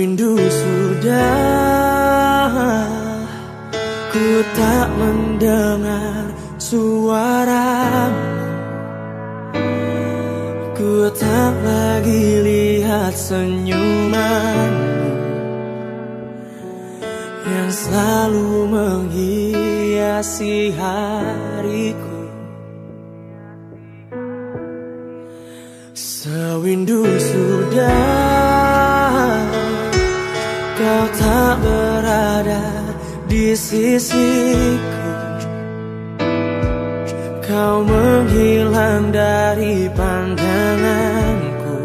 Sewindu sudah. Ku tak mendengar suaramu. Ku tak lagi lihat senyumanmu. Yang selalu menghiasi hariku. Sewindu sudah Kau tak berada di sisiku. Kau menghilang dari pandanganku.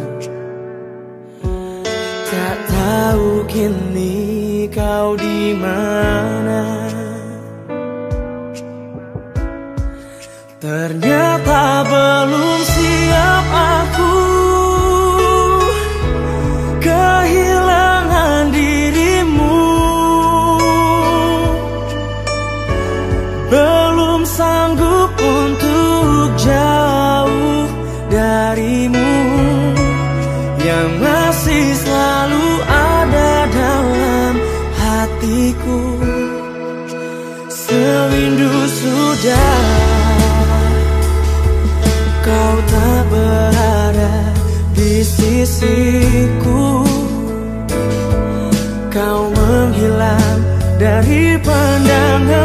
Tak tahu kini kau di mana. Ternyata masih selalu ada dalam hatiku. Sewindu sudah Kau tak berada di sisiku. Kau menghilang dari pandanganku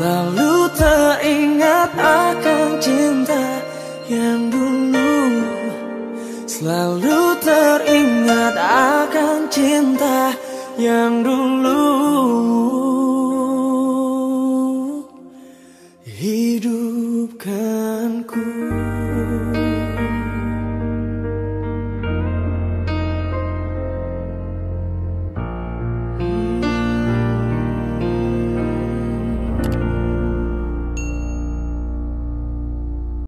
Selalu teringat akan cinta yang dulu. Selalu teringat akan cinta yang dulu. Hidup